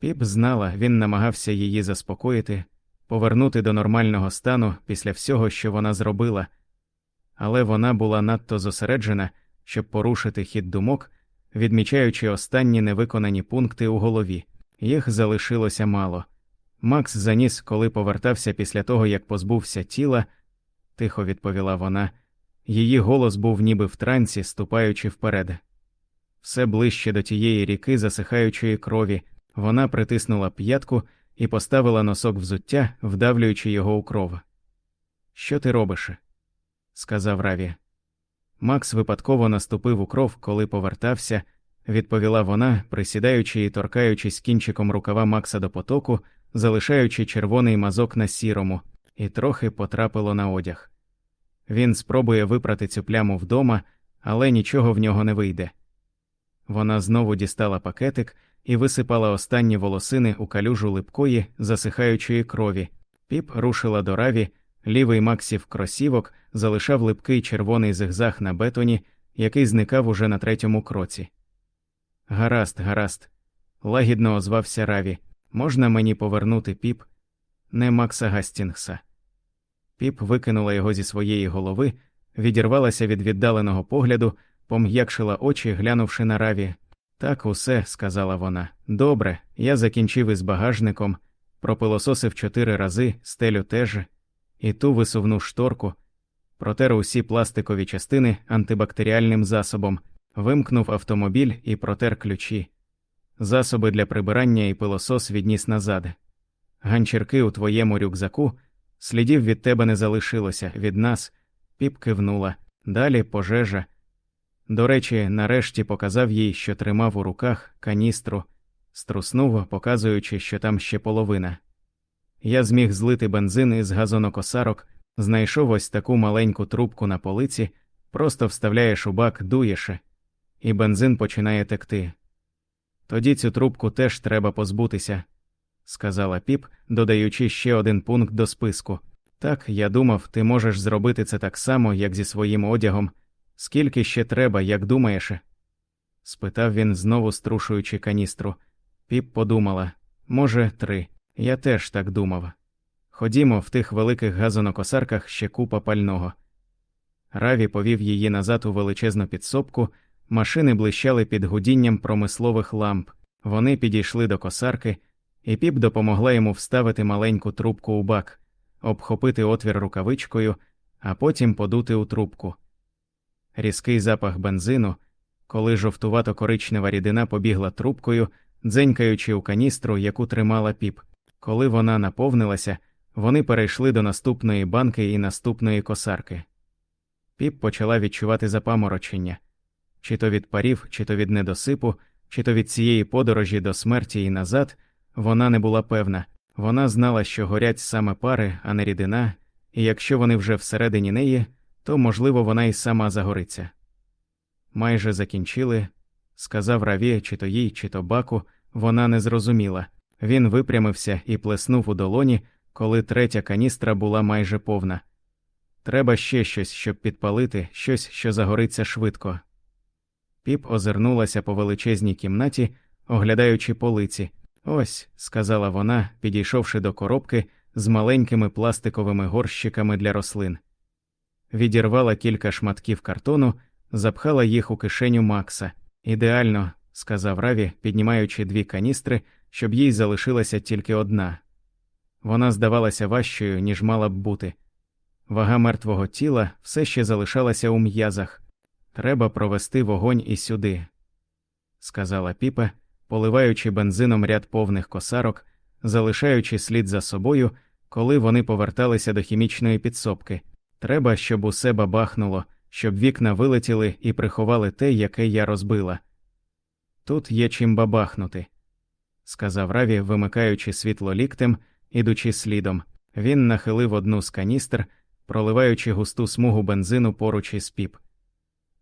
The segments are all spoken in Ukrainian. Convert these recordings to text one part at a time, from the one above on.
Піп знала, він намагався її заспокоїти, повернути до нормального стану після всього, що вона зробила, але вона була надто зосереджена, щоб порушити хід думок, відмічаючи останні невиконані пункти у голові. Їх залишилося мало. Макс заніс, коли повертався після того, як позбувся тіла, тихо відповіла вона. Її голос був ніби в трансі, ступаючи вперед. Все ближче до тієї ріки засихаючої крові, вона притиснула п'ятку і поставила носок взуття, вдавлюючи його у кров. Що ти робиш? сказав Раві. Макс випадково наступив у кров, коли повертався, відповіла вона, присідаючи і торкаючись кінчиком рукава Макса до потоку, залишаючи червоний мазок на сірому, і трохи потрапило на одяг. Він спробує випрати цю пляму вдома, але нічого в нього не вийде. Вона знову дістала пакетик і висипала останні волосини у калюжу липкої, засихаючої крові. Піп рушила до раві, лівий Максів кросівок залишав липкий червоний зигзаг на бетоні, який зникав уже на третьому кроці. Гаразд, гаразд, лагідно озвався Раві. Можна мені повернути піп? Не Макса Гастінгса. Піп викинула його зі своєї голови, відірвалася від віддаленого погляду, пом'якшила очі, глянувши на раві. Так, усе, сказала вона. Добре, я закінчив із багажником, пропилососив чотири рази, стелю теж, і ту висувну шторку, протер усі пластикові частини антибактеріальним засобом, вимкнув автомобіль і протер ключі. Засоби для прибирання і пилосос відніс назад. Ганчірки у твоєму рюкзаку, слідів від тебе не залишилося, від нас, піп кивнула, далі пожежа. До речі, нарешті показав їй, що тримав у руках каністру, струснув, показуючи, що там ще половина. Я зміг злити бензин із газонокосарок, знайшов ось таку маленьку трубку на полиці, просто вставляєш у бак, дуєш, і бензин починає текти. Тоді цю трубку теж треба позбутися, сказала піп, додаючи ще один пункт до списку. Так, я думав, ти можеш зробити це так само, як зі своїм одягом. Скільки ще треба, як думаєш? спитав він, знову струшуючи каністру. Піп подумала може, три. Я теж так думав. Ходімо, в тих великих газонокосарках ще купа пального. Раві повів її назад у величезну підсобку, машини блищали під гудінням промислових ламп, вони підійшли до косарки, і піп допомогла йому вставити маленьку трубку у бак, обхопити отвір рукавичкою, а потім подути у трубку. Різкий запах бензину, коли жовтувато коричнева рідина побігла трубкою, дзенькаючи у каністру, яку тримала піп. Коли вона наповнилася, вони перейшли до наступної банки і наступної косарки. Піп почала відчувати запаморочення чи то від парів, чи то від недосипу, чи то від цієї подорожі до смерті і назад, вона не була певна. Вона знала, що горять саме пари, а не рідина, і якщо вони вже всередині неї, то, можливо, вона й сама загориться. Майже закінчили, сказав Раві, чи то їй, чи то баку, вона не зрозуміла. Він випрямився і плеснув у долоні, коли третя каністра була майже повна. Треба ще щось, щоб підпалити, щось, що загориться швидко. Піп озирнулася по величезній кімнаті, оглядаючи полиці. Ось, сказала вона, підійшовши до коробки з маленькими пластиковими горщиками для рослин. Відірвала кілька шматків картону, запхала їх у кишеню Макса. Ідеально, сказав Раві, піднімаючи дві каністри, щоб їй залишилася тільки одна. Вона здавалася важчою, ніж мала б бути. Вага мертвого тіла все ще залишалася у м'язах. Треба провести вогонь і сюди, сказала піпа, поливаючи бензином ряд повних косарок, залишаючи слід за собою, коли вони поверталися до хімічної підсобки. Треба, щоб усе бабахнуло, щоб вікна вилетіли і приховали те, яке я розбила. Тут є чим бабахнути, сказав Раві, вимикаючи світло ліктем, ідучи слідом. Він нахилив одну з каністр, проливаючи густу смугу бензину поруч із піп.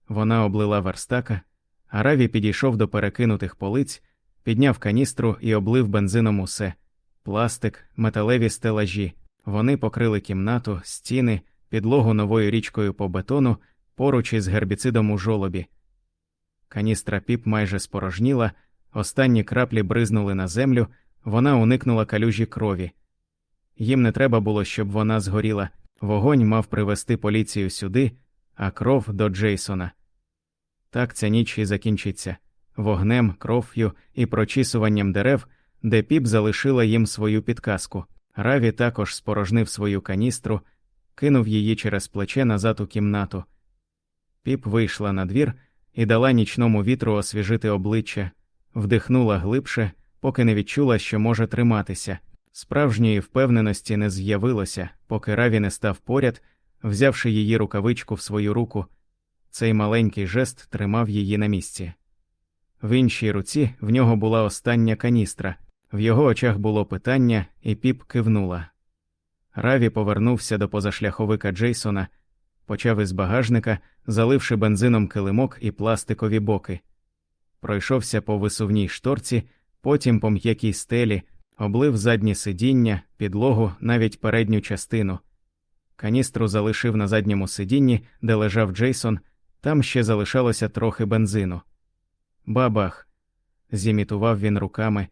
Вона облила верстака, а Раві підійшов до перекинутих полиць, підняв каністру і облив бензином усе пластик, металеві стелажі. Вони покрили кімнату, стіни, підлогу новою річкою по бетону, поруч із гербіцидом у жолобі. Каністра піп майже спорожніла, останні краплі бризнули на землю, Вона уникнула калюжі крові. Їм не треба було, щоб вона згоріла. Вогонь мав привести поліцію сюди, а кров до Джейсона. Так ця ніч і закінчиться вогнем, кров'ю і прочісуванням дерев, де піп залишила їм свою підказку. Раві також спорожнив свою каністру, кинув її через плече назад у кімнату. Піп вийшла на двір і дала нічному вітру освіжити обличчя, вдихнула глибше, поки не відчула, що може триматися. Справжньої впевненості не з'явилося, поки Раві не став поряд, взявши її рукавичку в свою руку. Цей маленький жест тримав її на місці. В іншій руці в нього була остання каністра, в його очах було питання, і піп кивнула. Раві повернувся до позашляховика Джейсона, почав із багажника, заливши бензином килимок і пластикові боки. Пройшовся по висувній шторці, потім по м'якій стелі, облив заднє сидіння, підлогу, навіть передню частину. Каністру залишив на задньому сидінні, де лежав Джейсон, там ще залишалося трохи бензину. Бабах. зімітував він руками,